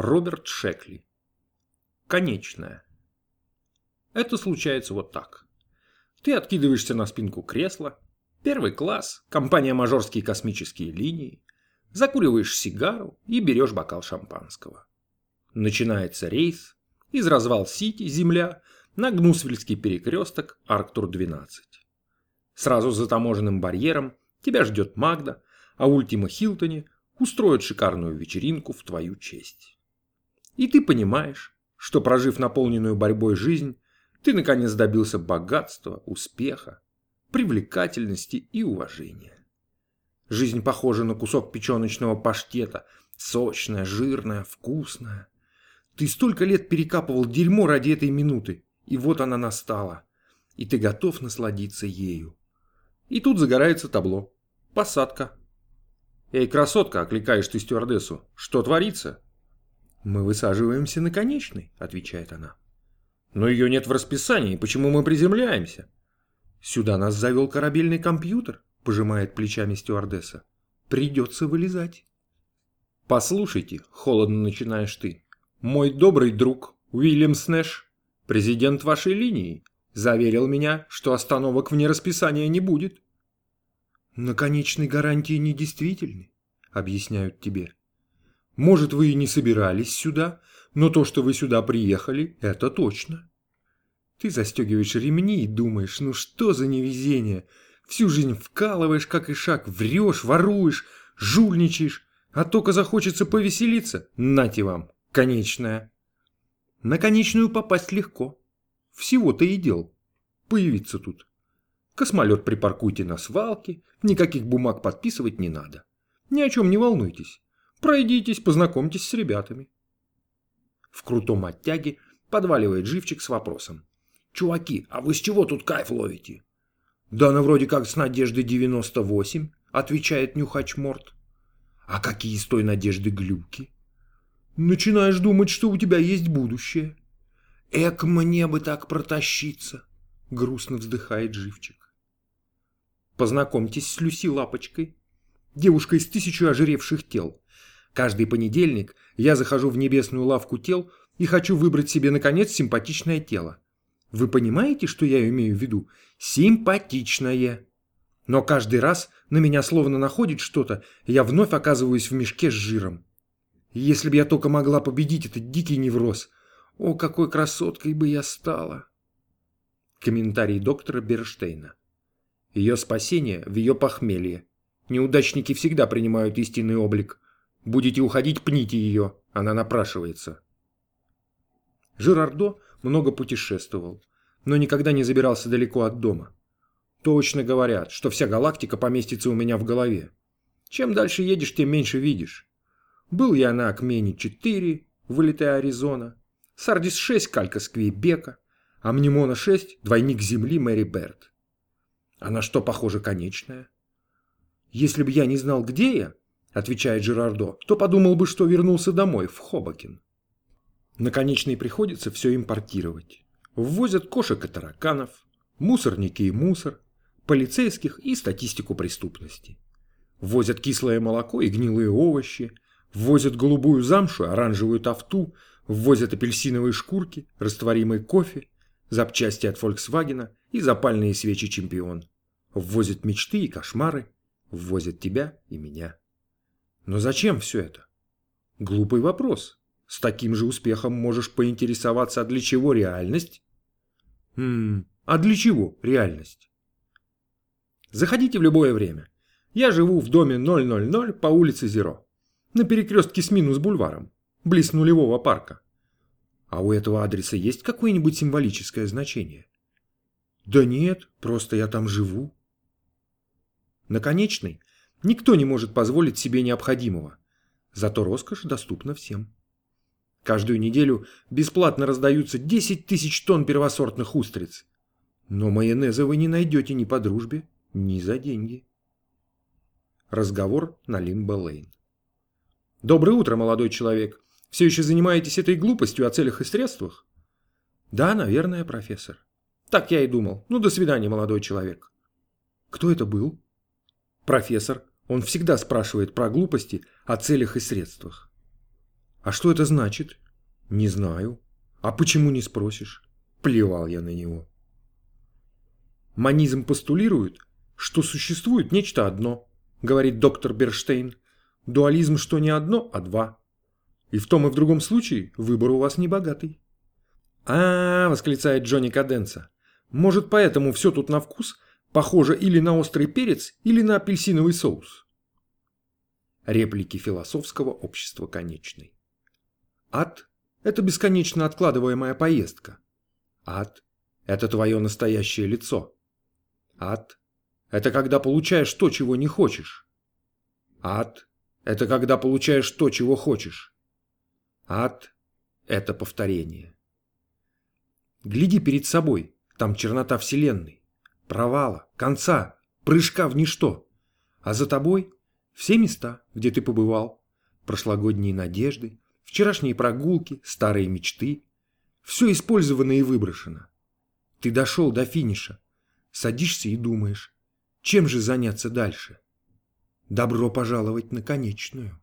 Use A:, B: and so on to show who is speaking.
A: Роберт Шекли. Конечная. Это случается вот так. Ты откидываешься на спинку кресла. Первый класс, компания «Мажорские космические линии». Закуриваешь сигару и берешь бокал шампанского. Начинается рейс из Развал-Сити, земля, на Гнусвельский перекресток, Арктур-12. Сразу за таможенным барьером тебя ждет Магда, а Ультима Хилтоне устроят шикарную вечеринку в твою честь. И ты понимаешь, что прожив наполненную борьбой жизнь, ты наконец добился богатства, успеха, привлекательности и уважения. Жизнь похожа на кусок печеночного паштета, сочная, жирная, вкусная. Ты столько лет перекапывал дерьмо ради этой минуты, и вот она настала, и ты готов насладиться ею. И тут загорается табло. Посадка. «Эй, красотка!» – окликаешь ты стюардессу. «Что творится?» «Мы высаживаемся на конечной», — отвечает она. «Но ее нет в расписании. Почему мы приземляемся?» «Сюда нас завел корабельный компьютер», — пожимает плечами стюардесса. «Придется вылезать». «Послушайте», — холодно начинаешь ты, «мой добрый друг Уильям Снэш, президент вашей линии, заверил меня, что остановок вне расписания не будет». «На конечной гарантии недействительны», — объясняют тебе. Может, вы и не собирались сюда, но то, что вы сюда приехали, это точно. Ты застегиваешь ремни и думаешь, ну что за невезение. Всю жизнь вкалываешь, как и шаг, врешь, воруешь, жульничаешь, а только захочется повеселиться, нате вам, конечная. На конечную попасть легко. Всего-то и дел. Появиться тут. Космолет припаркуйте на свалке, никаких бумаг подписывать не надо. Ни о чем не волнуйтесь. Пройдитесь, познакомьтесь с ребятами. В крутом оттяге подваливает живчик с вопросом. «Чуваки, а вы с чего тут кайф ловите?» «Да ну вроде как с Надежды 98», — отвечает Нюхач Морт. «А какие с той Надежды глюки?» «Начинаешь думать, что у тебя есть будущее». «Эк, мне бы так протащиться», — грустно вздыхает Живчик. Познакомьтесь с Люси Лапочкой, девушкой из тысячи ожиревших тел, Каждый понедельник я захожу в небесную лавку тел и хочу выбрать себе, наконец, симпатичное тело. Вы понимаете, что я имею в виду? Симпатичное. Но каждый раз на меня словно находит что-то, я вновь оказываюсь в мешке с жиром. Если бы я только могла победить этот дикий невроз, о, какой красоткой бы я стала. Комментарий доктора Берштейна. Ее спасение в ее похмелье. Неудачники всегда принимают истинный облик. Будете уходить, пните ее, она напрашивается. Жирардо много путешествовал, но никогда не забирался далеко от дома. Точно говорят, что вся галактика поместится у меня в голове. Чем дальше едешь, тем меньше видишь. Был я на Акмене-4, вылетая Аризона, Сардис-6, калька с Квейбека, а Мнемона-6, двойник Земли Мэри Берт. А на что похоже конечная? Если бы я не знал, где я, отвечает Жерардо, кто подумал бы, что вернулся домой, в Хобокин. Наконечно и приходится все импортировать. Ввозят кошек и тараканов, мусорники и мусор, полицейских и статистику преступности. Ввозят кислое молоко и гнилые овощи, ввозят голубую замшу оранжевую тафту, ввозят апельсиновые шкурки, растворимый кофе, запчасти от Volkswagen и запальные свечи «Чемпион». Ввозят мечты и кошмары, ввозят тебя и меня. Но зачем все это? Глупый вопрос. С таким же успехом можешь поинтересоваться, а для чего реальность? Хм, а для чего реальность? Заходите в любое время. Я живу в доме 000 по улице Зеро. На перекрестке с минус бульваром, близ нулевого парка. А у этого адреса есть какое-нибудь символическое значение? Да нет, просто я там живу. Наконечный Никто не может позволить себе необходимого. Зато роскошь доступна всем. Каждую неделю бесплатно раздаются 10 тысяч тонн первосортных устриц. Но майонеза вы не найдете ни по дружбе, ни за деньги. Разговор на Лимбо-Лейн. Доброе утро, молодой человек. Все еще занимаетесь этой глупостью о целях и средствах? Да, наверное, профессор. Так я и думал. Ну, до свидания, молодой человек. Кто это был? Профессор. Он всегда спрашивает про глупости, о целях и средствах. А что это значит? Не знаю. А почему не спросишь? Плевал я на него. Манизм постулирует, что существует нечто одно, говорит доктор Берштейн. Дуализм, что не одно, а два. И в том и в другом случае выбор у вас не богатый. А, -а, -а восклицает Джонни Каденца. Может, поэтому все тут на вкус похоже или на острый перец, или на апельсиновый соус. Реплики философского общества конечной. Ад – это бесконечно откладываемая поездка. Ад – это твое настоящее лицо. Ад – это когда получаешь то, чего не хочешь. Ад – это когда получаешь то, чего хочешь. Ад – это повторение. Гляди перед собой, там чернота Вселенной, провала, конца, прыжка в ничто. А за тобой все места, где ты побывал, прошлогодние надежды, вчерашние прогулки, старые мечты. Все использовано и выброшено. Ты дошел до финиша, садишься и думаешь, чем же заняться дальше? Добро пожаловать на конечную.